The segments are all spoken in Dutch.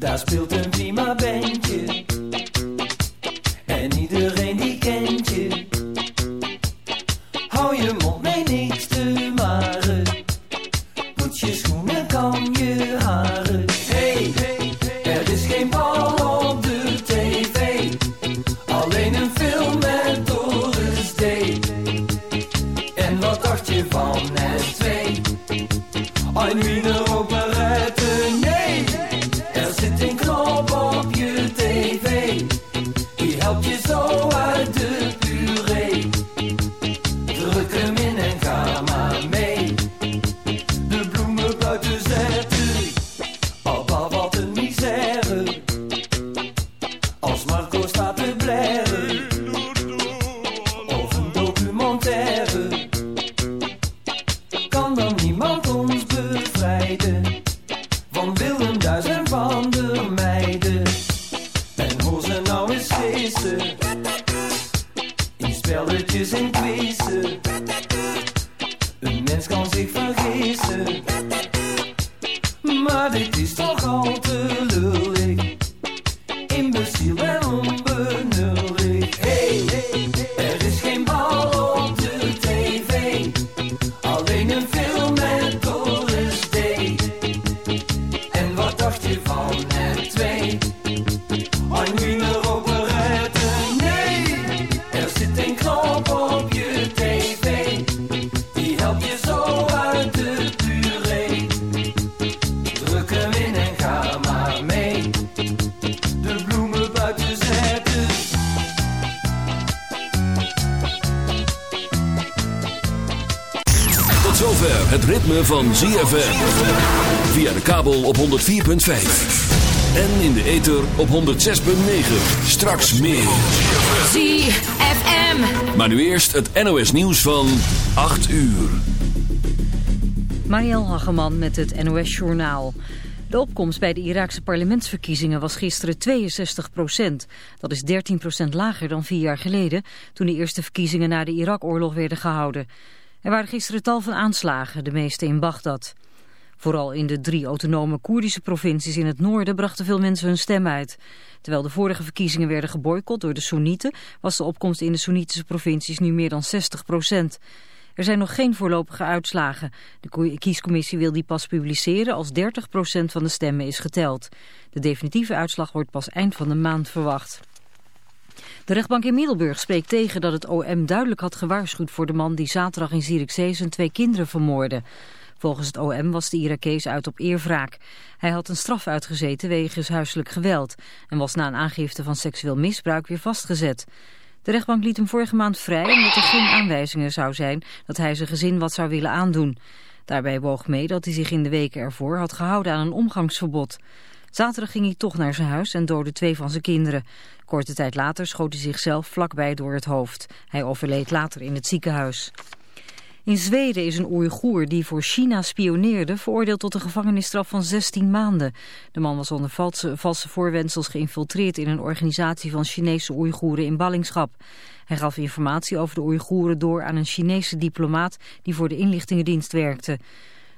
Daar speelt een prima bandje. Zover het ritme van ZFM. Via de kabel op 104.5. En in de ether op 106.9. Straks meer. ZFM. Maar nu eerst het NOS nieuws van 8 uur. Mariel Hageman met het NOS Journaal. De opkomst bij de Iraakse parlementsverkiezingen was gisteren 62 procent. Dat is 13 procent lager dan vier jaar geleden... toen de eerste verkiezingen na de Irak-oorlog werden gehouden. Er waren gisteren tal van aanslagen, de meeste in Bagdad. Vooral in de drie autonome Koerdische provincies in het noorden brachten veel mensen hun stem uit. Terwijl de vorige verkiezingen werden geboycott door de Soenieten, was de opkomst in de Soenitische provincies nu meer dan 60 procent. Er zijn nog geen voorlopige uitslagen. De kiescommissie wil die pas publiceren als 30 procent van de stemmen is geteld. De definitieve uitslag wordt pas eind van de maand verwacht. De rechtbank in Middelburg spreekt tegen dat het OM duidelijk had gewaarschuwd voor de man die zaterdag in Zierikzee zijn twee kinderen vermoordde. Volgens het OM was de Irakees uit op eerwraak. Hij had een straf uitgezeten wegens huiselijk geweld en was na een aangifte van seksueel misbruik weer vastgezet. De rechtbank liet hem vorige maand vrij omdat er geen aanwijzingen zou zijn dat hij zijn gezin wat zou willen aandoen. Daarbij woog mee dat hij zich in de weken ervoor had gehouden aan een omgangsverbod. Zaterdag ging hij toch naar zijn huis en doodde twee van zijn kinderen. Korte tijd later schoot hij zichzelf vlakbij door het hoofd. Hij overleed later in het ziekenhuis. In Zweden is een Oeigoer die voor China spioneerde veroordeeld tot een gevangenisstraf van 16 maanden. De man was onder valse, valse voorwendsels geïnfiltreerd in een organisatie van Chinese Oeigoeren in ballingschap. Hij gaf informatie over de Oeigoeren door aan een Chinese diplomaat die voor de inlichtingendienst werkte.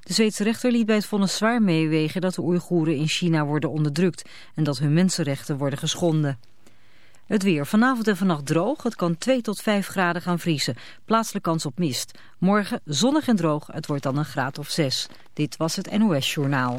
De Zweedse rechter liet bij het vonnis zwaar meewegen dat de Oeigoeren in China worden onderdrukt en dat hun mensenrechten worden geschonden. Het weer. Vanavond en vannacht droog. Het kan 2 tot 5 graden gaan vriezen. Plaatselijk kans op mist. Morgen zonnig en droog. Het wordt dan een graad of 6. Dit was het NOS Journaal.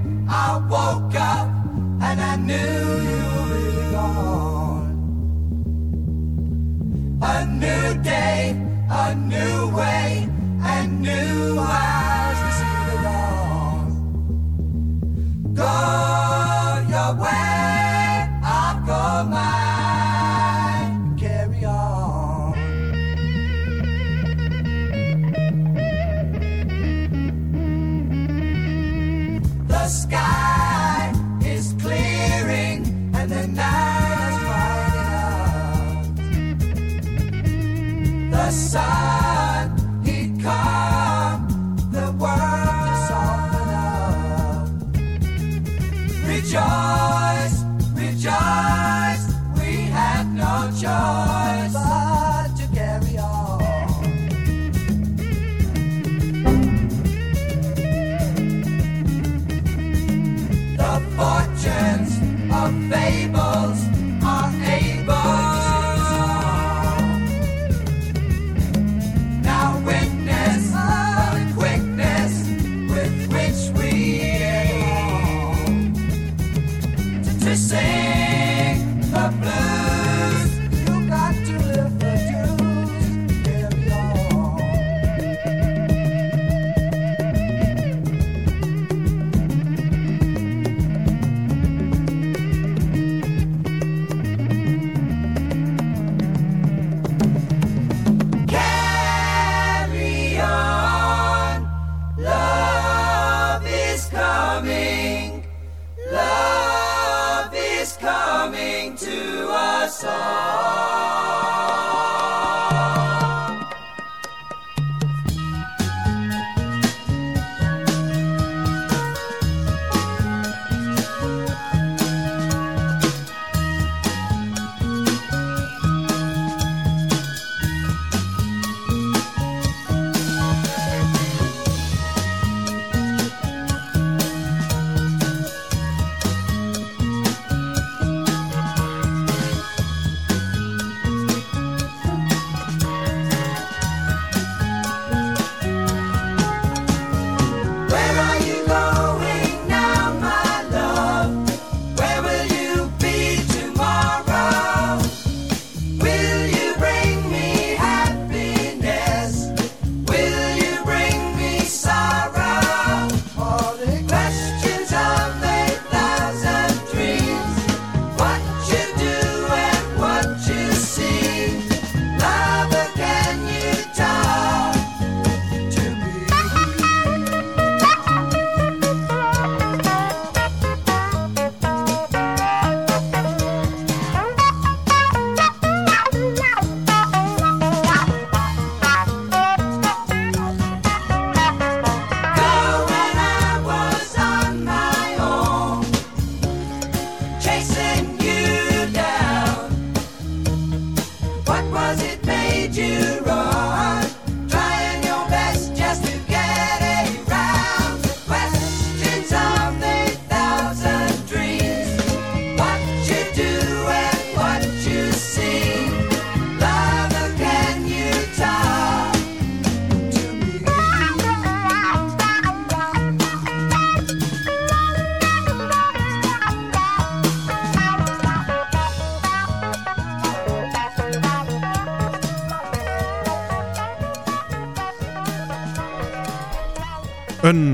I woke up and I knew you were really gone. A new day, a new way, and new eyes to see the dawn. Go your way, I'll go mine. sky is clearing and the night is bright. The sun.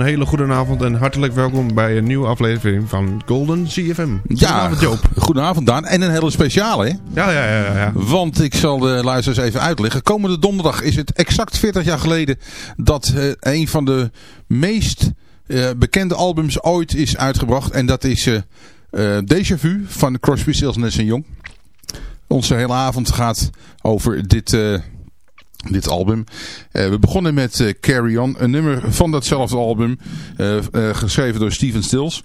Hele goede avond en hartelijk welkom bij een nieuwe aflevering van Golden CFM. Ja, Joop. Goedenavond Daan. En een hele speciale hè? Ja, ja, ja, ja. Want ik zal de luisteraars even uitleggen. Komende donderdag is het exact 40 jaar geleden dat uh, een van de meest uh, bekende albums ooit is uitgebracht. En dat is uh, Déjà Vu van Crosby, Stills Nash Young. Onze hele avond gaat over dit dit album. Uh, we begonnen met uh, Carry On, een nummer van datzelfde album, uh, geschreven door Steven Stills.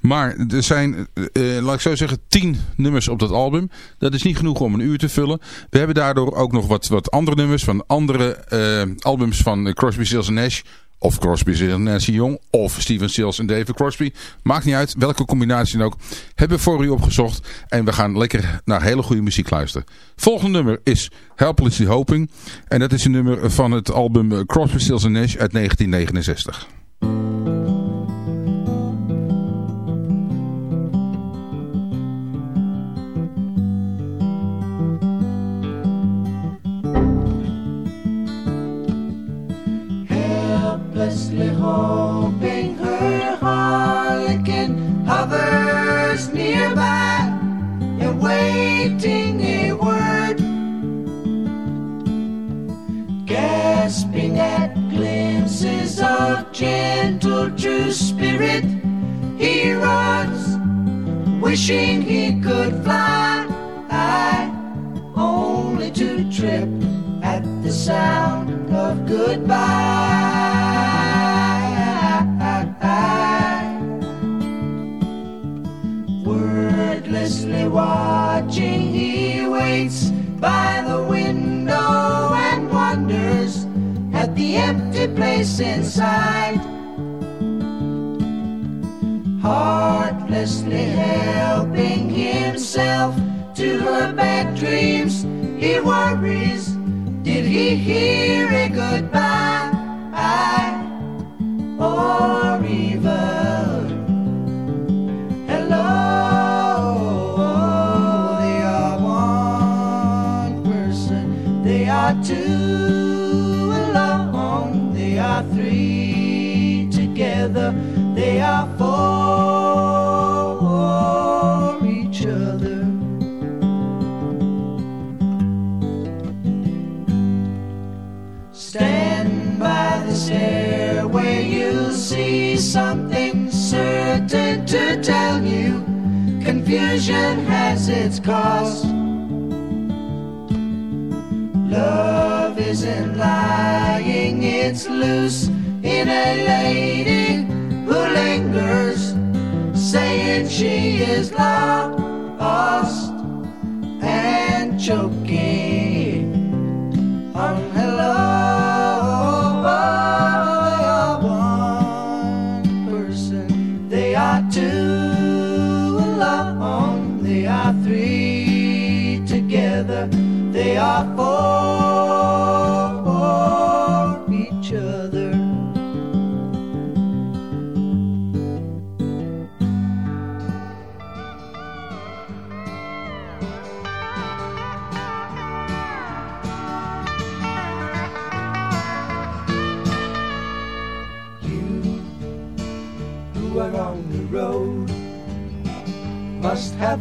Maar er zijn, laat ik zo zeggen, tien nummers op dat album. Dat is niet genoeg om een uur te vullen. We hebben daardoor ook nog wat, wat andere nummers van andere albums van Crosby, Stills Nash of Crosby, Nancy Young. Of Steven Stills en David Crosby. Maakt niet uit. Welke combinatie dan ook. Hebben we voor u opgezocht. En we gaan lekker naar hele goede muziek luisteren. Volgende nummer is Helplessly Hoping. En dat is een nummer van het album Crosby, Stills Nash uit 1969. Wishing he could fly, high, only to trip at the sound of goodbye. Wordlessly watching, he waits by the window and wonders at the empty place inside. Helping himself to her bad dreams, he worries. Did he hear a goodbye? Something certain to tell you. Confusion has its cost. Love isn't lying, it's loose in a lady who lingers, saying she is lost and choking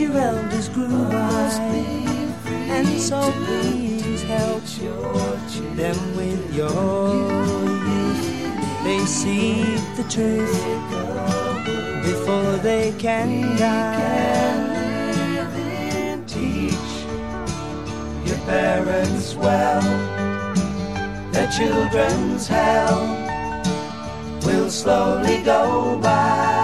your elders grew by. And so please help them with your youth. They see the truth before they can die. Teach your parents well, their children's hell will slowly go by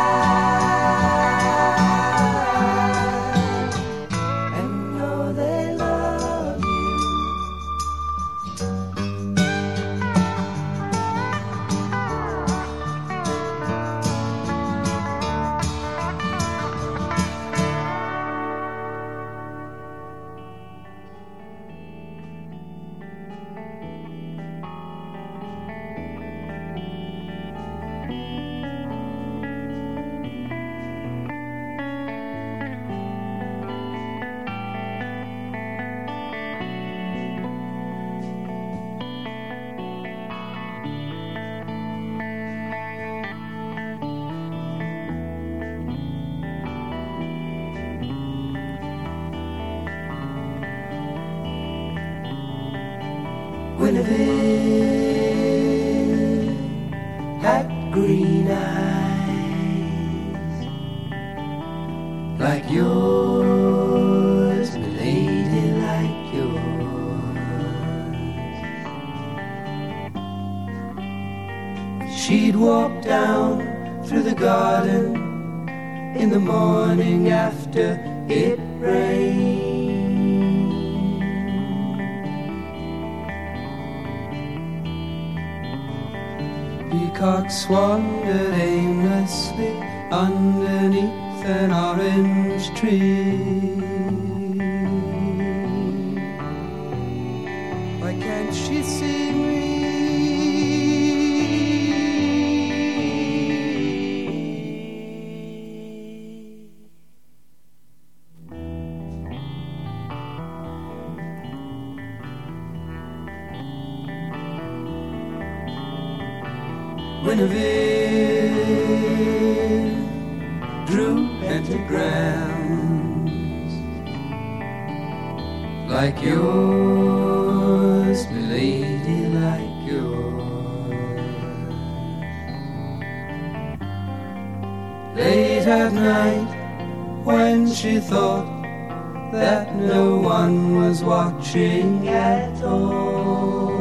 One was watching at all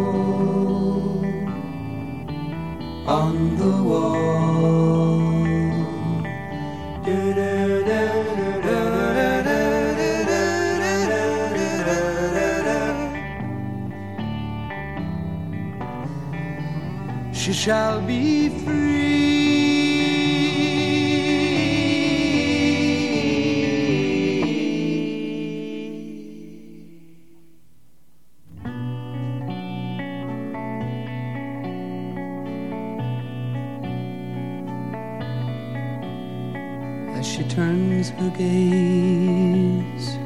on the wall. She shall be free. Gaze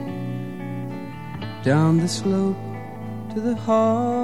down the slope to the harbor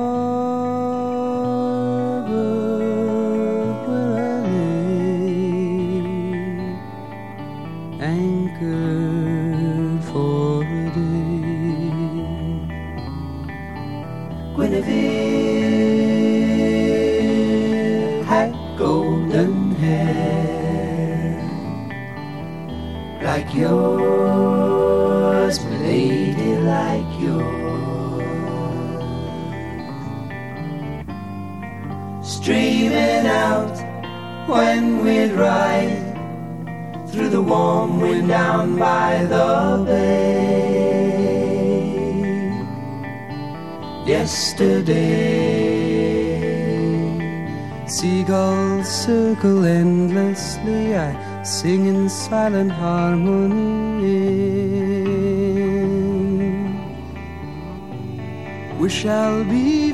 through the warm wind down by the bay. Yesterday, seagulls circle endlessly. I sing in silent harmony. We shall be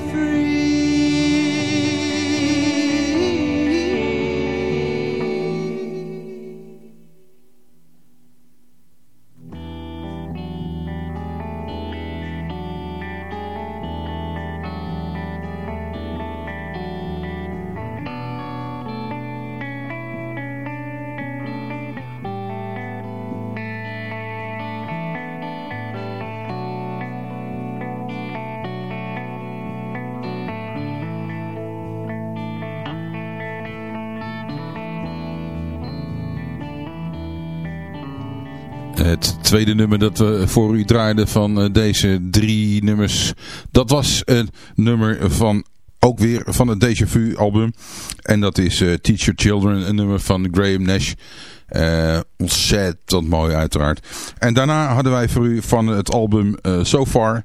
tweede nummer dat we voor u draaiden van eh, deze drie nummers. Dat was een nummer van ook weer van het Deja Vu album. En dat is eh, Teach Your Children, een nummer van Graham Nash. Eh, ontzettend mooi uiteraard. En daarna hadden wij voor u van het album eh, So Far...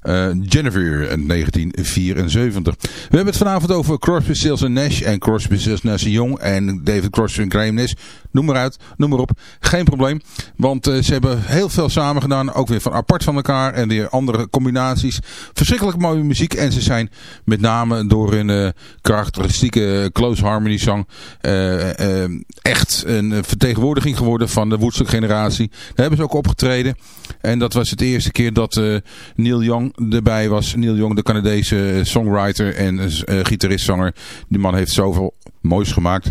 eh, Jennifer in 1974. We hebben het vanavond over Crosby, Stills Nash en Crosby, Stills Nash Young en David Crosby en Graham Nash. Noem maar uit, noem maar op. Geen probleem, want eh, ze hebben heel veel samen gedaan. Ook weer van apart van elkaar en weer andere combinaties. Verschrikkelijk mooie muziek en ze zijn met name door hun eh, karakteristieke close harmony zang eh, eh, echt een vertegenwoordiging geworden van de Woodstock generatie. Daar hebben ze ook opgetreden. En dat was het eerste keer dat eh, Neil Young erbij was. Neil Young, de Canadese eh, songwriter en eh, gitarist-zanger. Die man heeft zoveel moois gemaakt.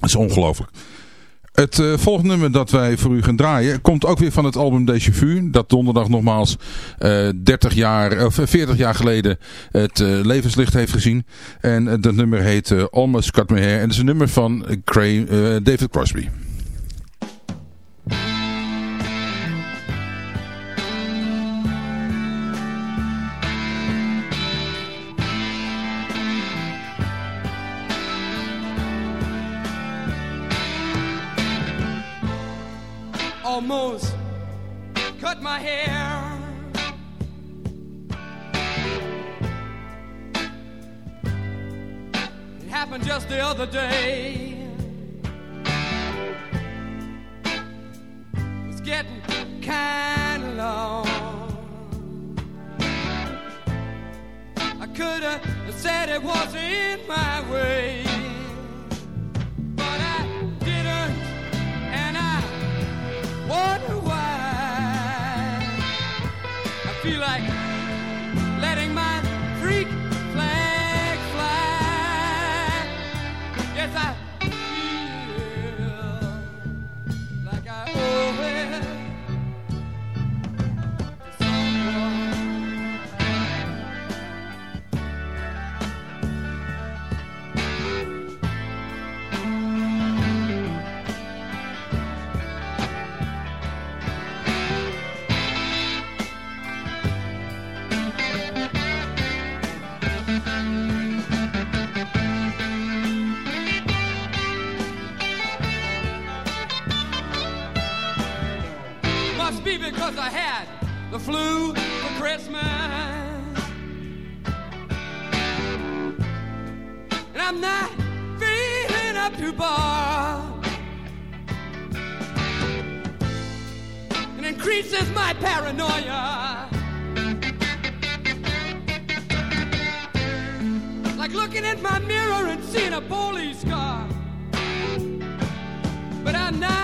Dat is ongelooflijk. Het uh, volgende nummer dat wij voor u gaan draaien komt ook weer van het album Déjà Vu. Dat donderdag nogmaals uh, 30 jaar, of 40 jaar geleden het uh, levenslicht heeft gezien. En dat nummer heet Almost Cut My Hair. En dat is een nummer van Cray, David Crosby. Almost cut my hair. It happened just the other day. It's getting kind of long. I could have said it was in my way. I.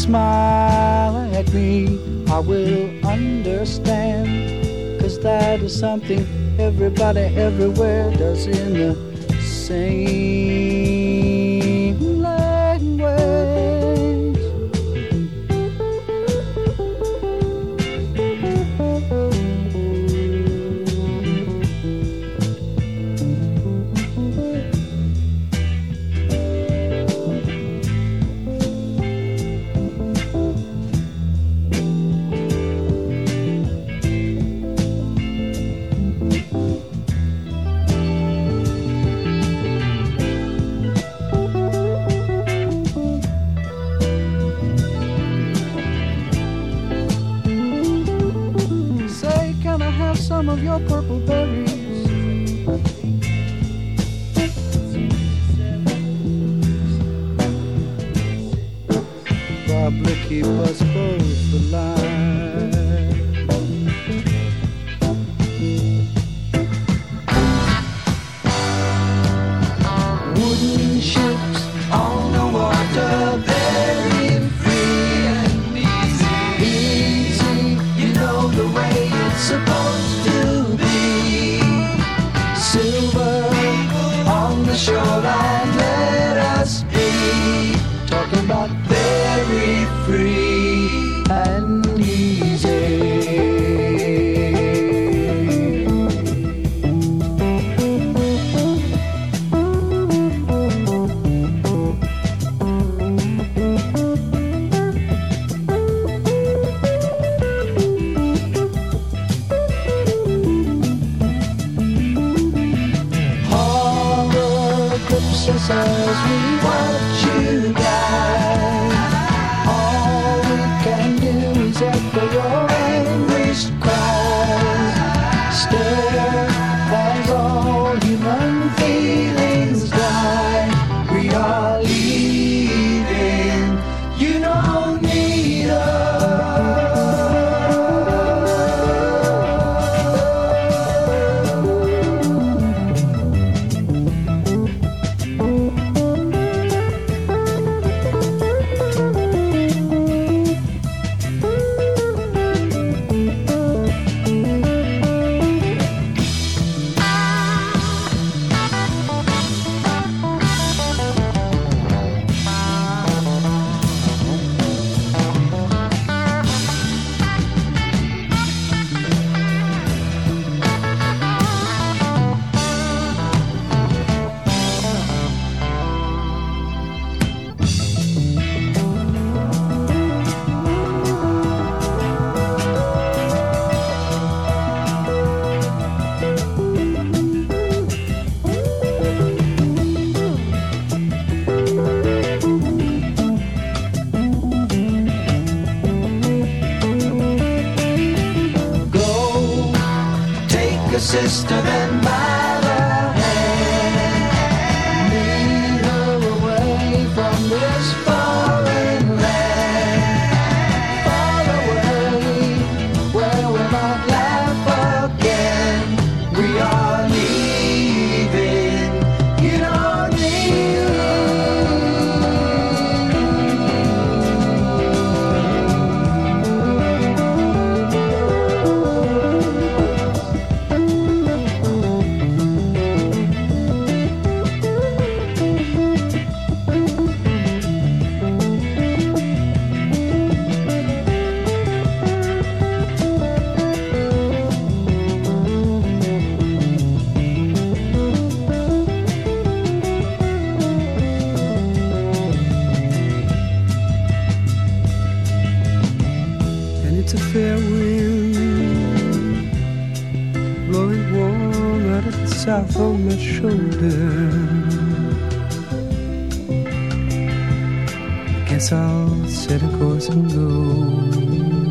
smile at me, I will understand. Cause that is something everybody everywhere does in the same purple bird. guess I'll set course go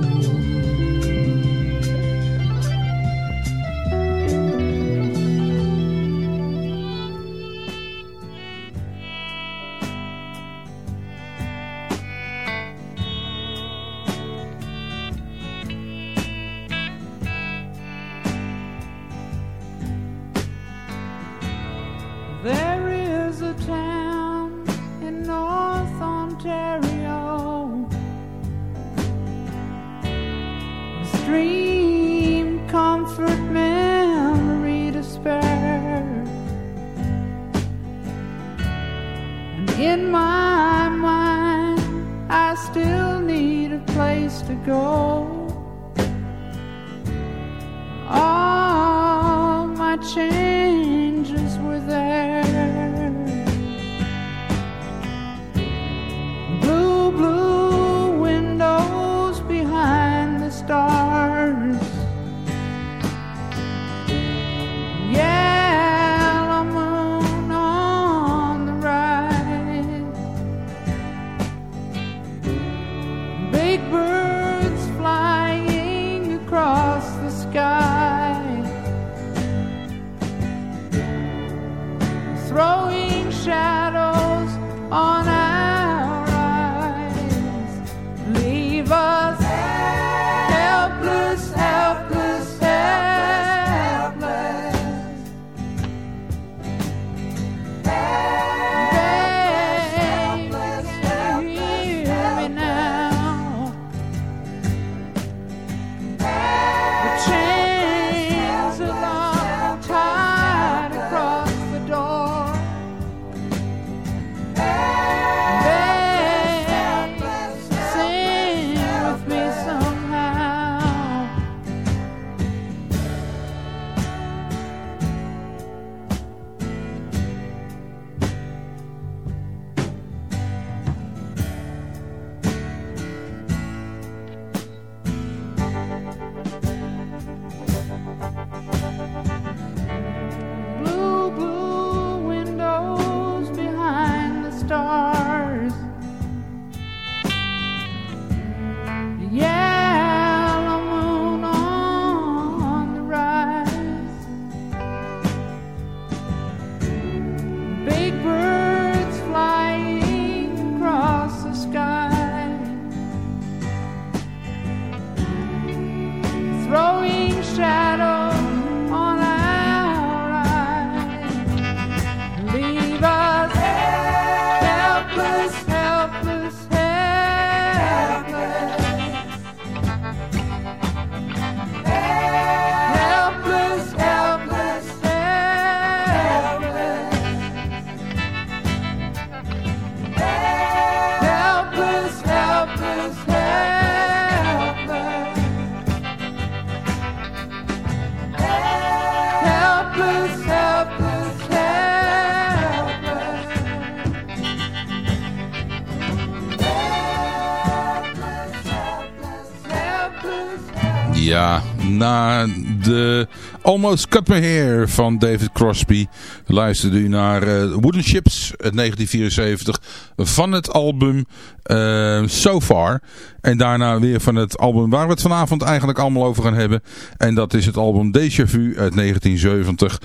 Almost Cut My Hair van David Crosby luisterde u naar eh, Wooden Ships uit 1974 van het album eh, So Far. En daarna weer van het album waar we het vanavond eigenlijk allemaal over gaan hebben. En dat is het album Déjà Vu uit 1970.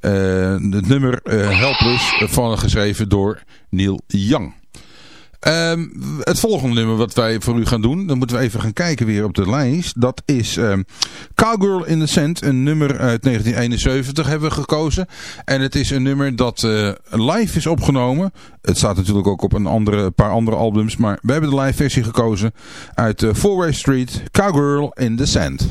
Eh, het nummer Helpless, van, geschreven door Neil Young. Ehm, het volgende nummer wat wij voor u gaan doen, dan moeten we even gaan kijken weer op de lijst. Dat is ehm, Cowgirl in the Sand, een nummer uit 1971 hebben we gekozen. En het is een nummer dat eh, live is opgenomen. Het staat natuurlijk ook op een andere, paar andere albums, maar we hebben de live versie gekozen uit uh, Four-Way Street, Cowgirl in the Sand.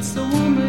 It's the woman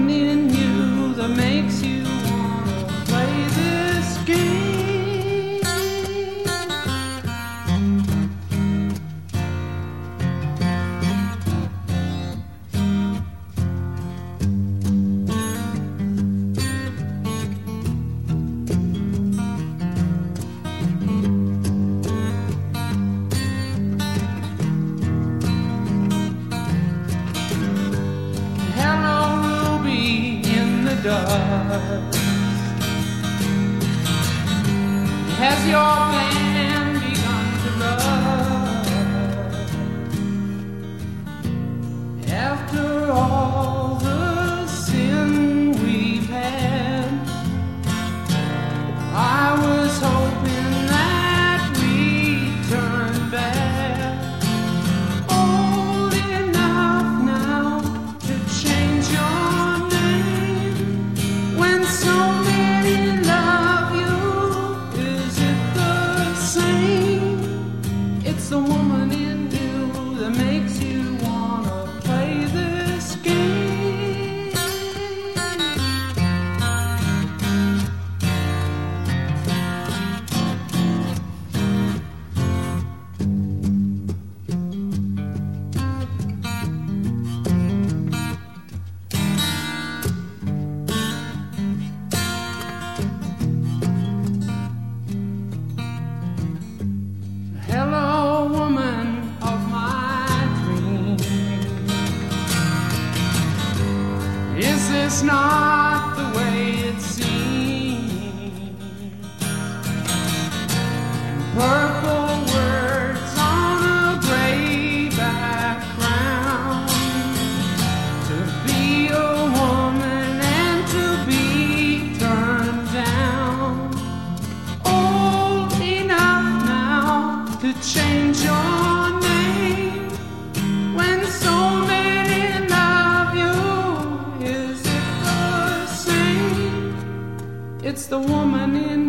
the woman in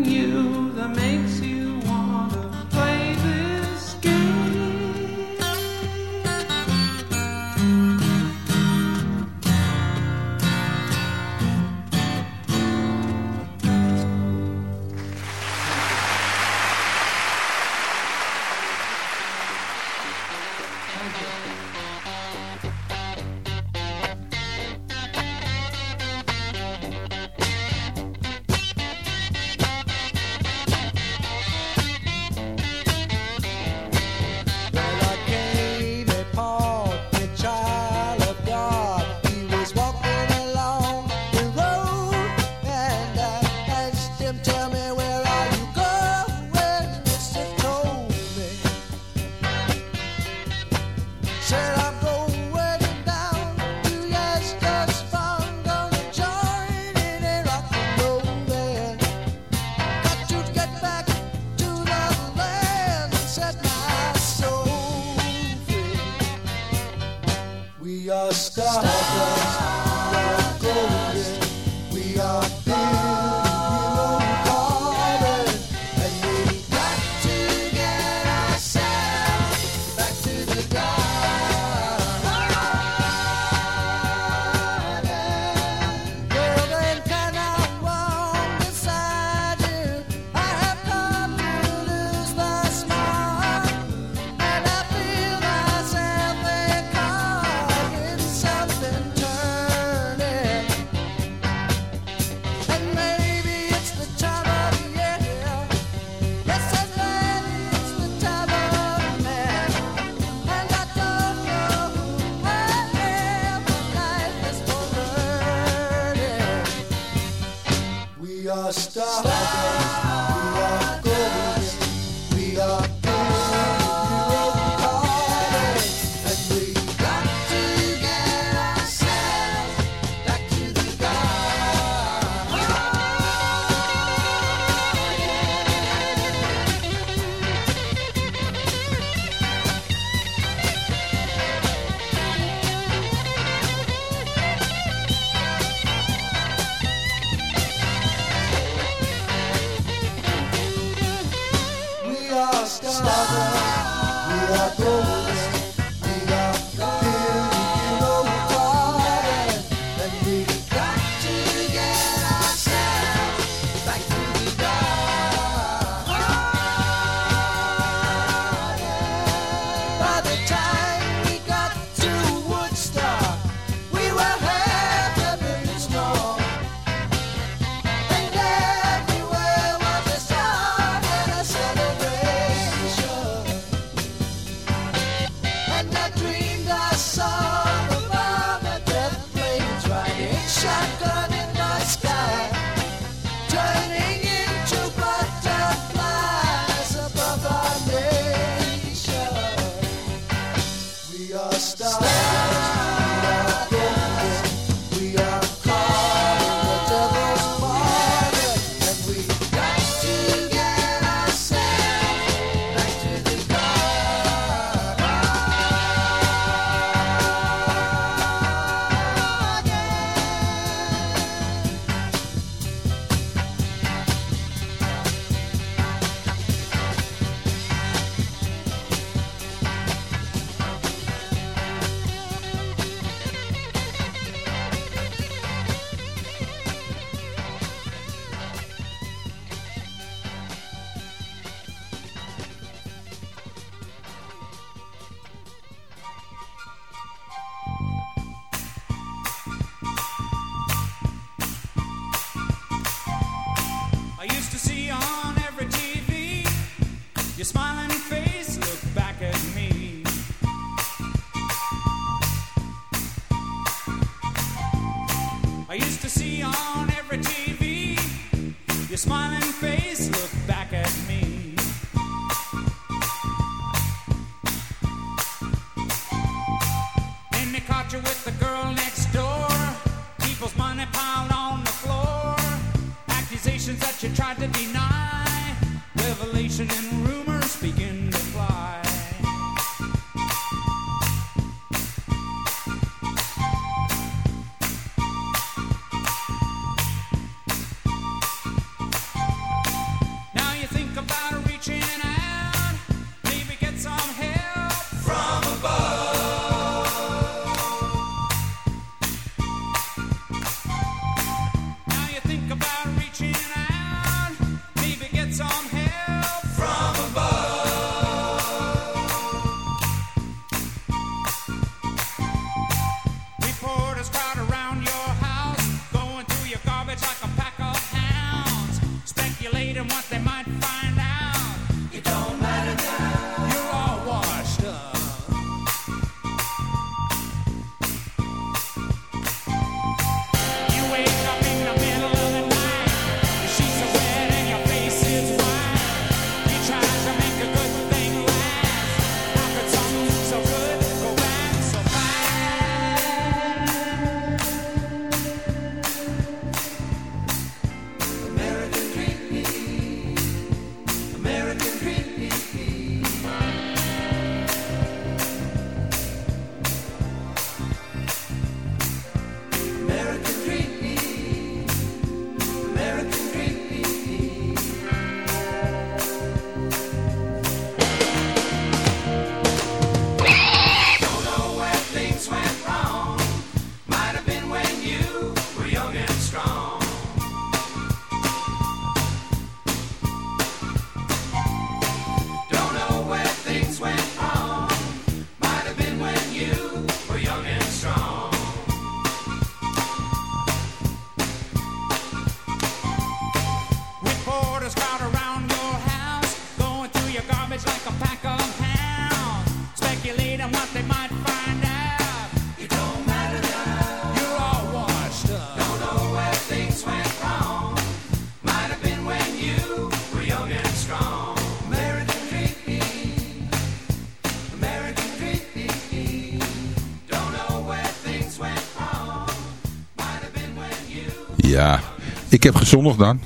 Ja, ik heb gezondigd dan.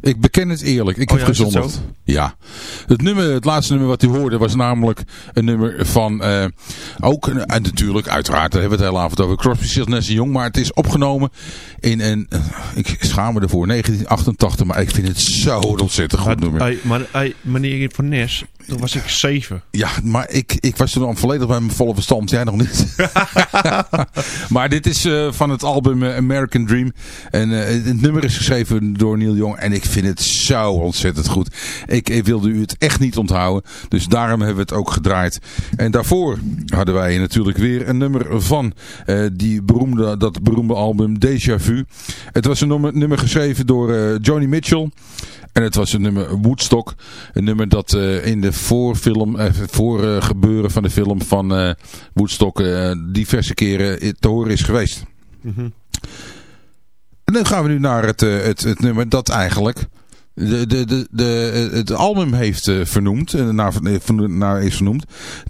Ik beken het eerlijk, ik Oh heb ja, gezondigd. Ja. Het, nummer, het laatste nummer wat u hoorde was namelijk een nummer van, eh, ook, en natuurlijk, uiteraard, daar hebben we het hele avond over, Crosby, Stills, Nash Jong, maar het is opgenomen in een, eh, ik schaam me ervoor, 1988, maar ik vind het zo ontzettend goed nummer. Hey, maar hey, meneer Van Nes, toen was ik zeven. Ja, maar ik, ik was toen al volledig bij mijn volle verstand. Jij nog niet. maar dit is eh, van het album American Dream. En het nummer is geschreven door Neil Young. En ik vind het zo ontzettend goed. Ik, wilde u het echt niet onthouden. Dus daarom hebben we het ook gedraaid. En daarvoor hadden wij natuurlijk weer een nummer van eh, die beroemde, dat beroemde album Deja Vu. Het was een nummer, nummer geschreven door eh, Joni Mitchell. En het was een nummer Woodstock. Een nummer dat eh, in de voorfilm, voor gebeuren van de film van Woodstock diverse keren te horen is geweest. En dan gaan we nu naar het, het, het nummer dat eigenlijk de, de, de, de, het album heeft eh, vernoemd, eh, naar, eh, naar is vernoemd.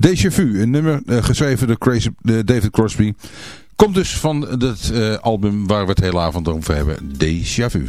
Déjà Vu, een nummer geschreven door Crazy, David Crosby. Komt dus van het album waar we het hele avond over hebben. Déjà Vu.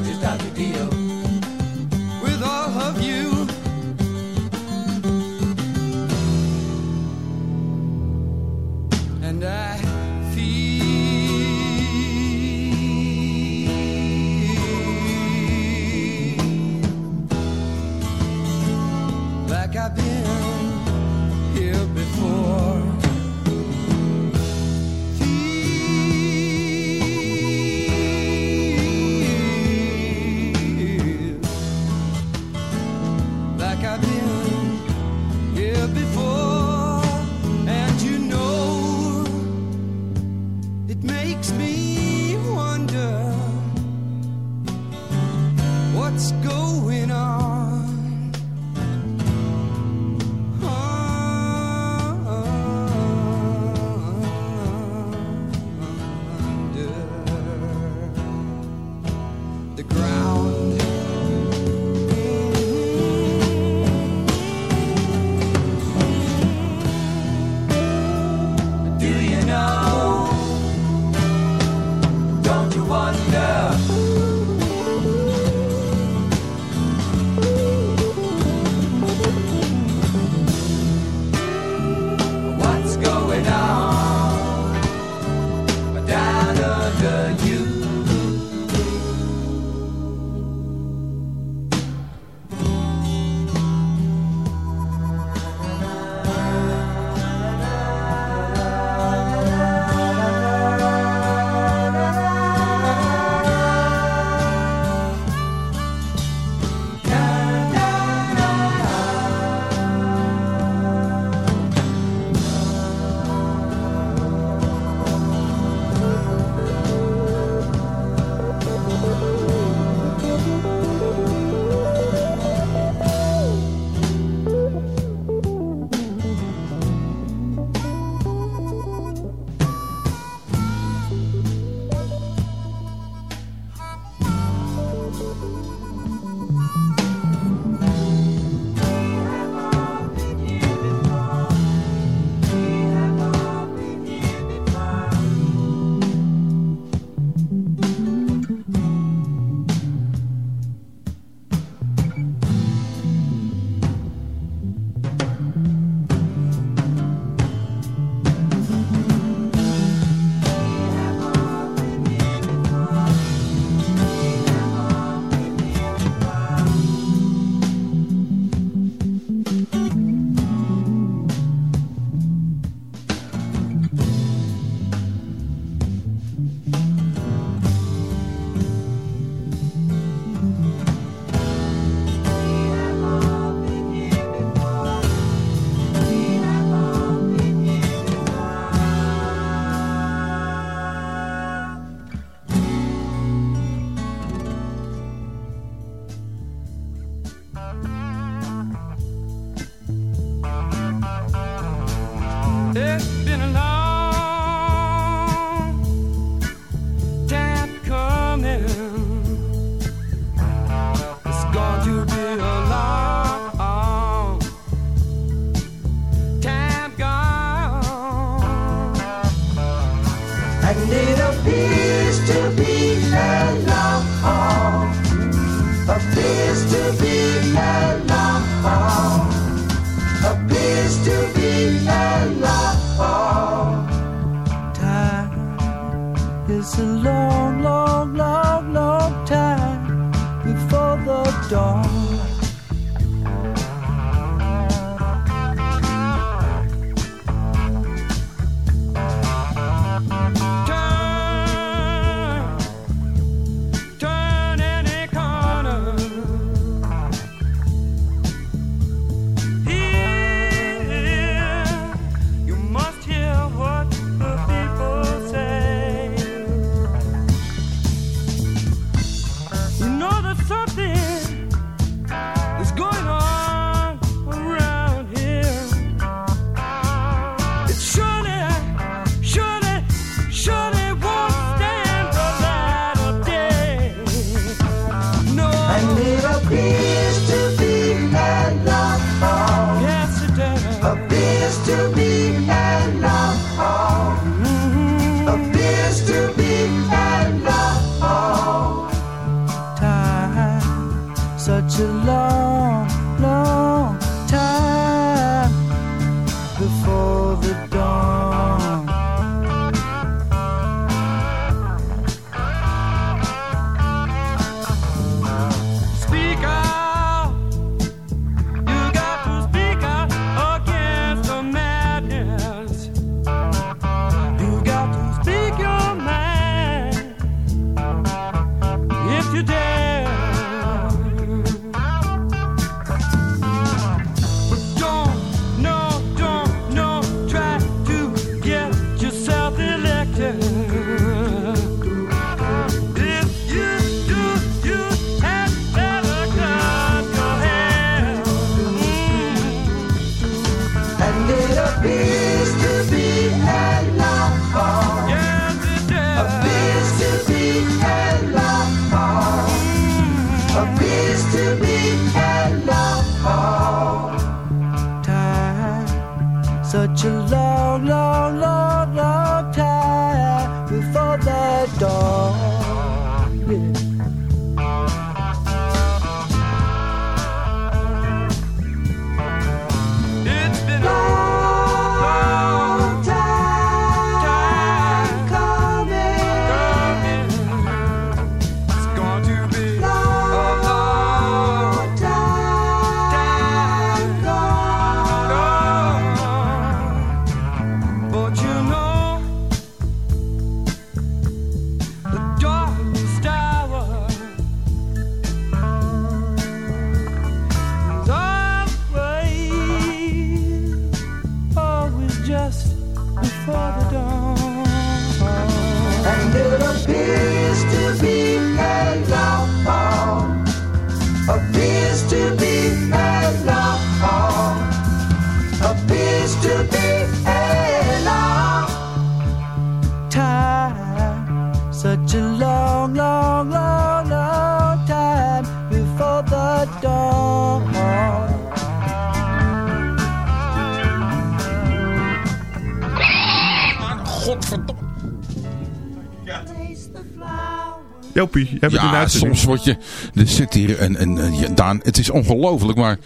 Jopie, heb je Ja, uitzending? soms word je... Er zit hier een... een, een- ja, Daan, het is ongelooflijk, maar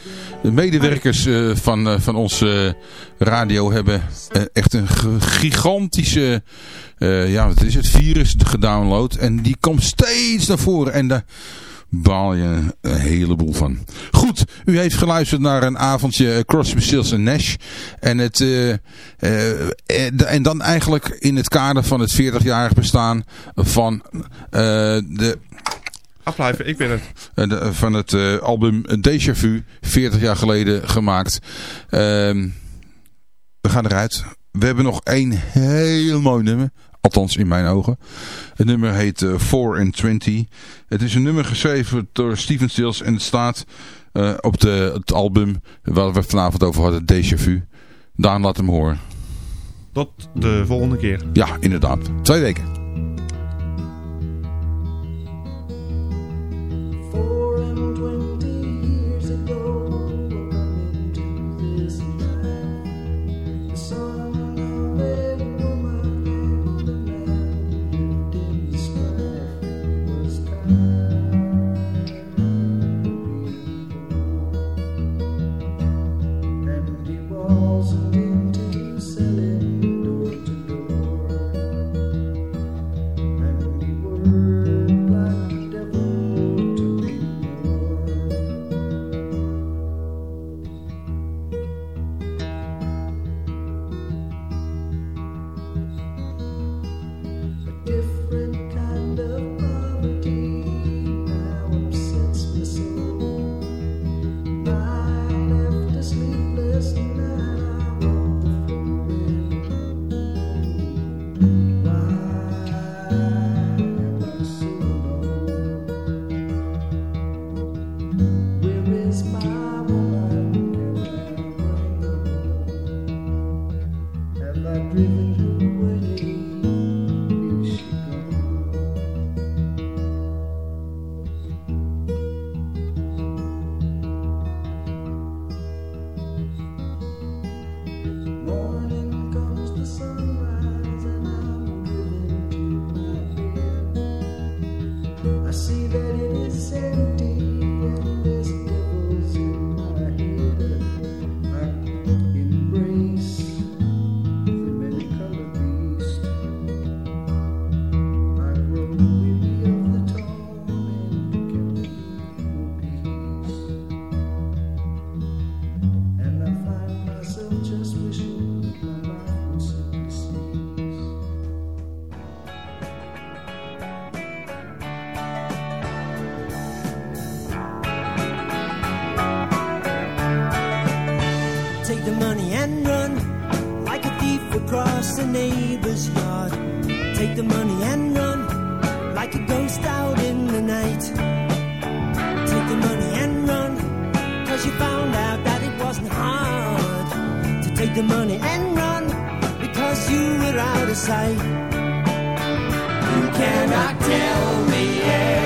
de medewerkers eh, van, eh, van onze eh, radio hebben echt een gigantische... ja, wat is het? Virus gedownload. En die komt steeds naar voren. En daar baal je een heleboel van. Goed, u heeft geluisterd naar een avondje eh, Crosby, Stills en Nash. En, het, eh, eh, en dan eigenlijk in het kader van het 40-jarig bestaan van de Afblijven, ik ben het. de- van het album Déjà Vu, 40 jaar geleden gemaakt. Ehm, we gaan eruit. We hebben nog één heel mooi nummer. Althans in mijn ogen. Het nummer heet eh 4 and 20. Het is een nummer geschreven door Steven Stills. En het staat eh, op de, het album waar we vanavond over hadden. Déjà Vu. Daan laat hem horen. Tot de volgende keer. Ja, inderdaad. Twee weken. Sight. You cannot tell me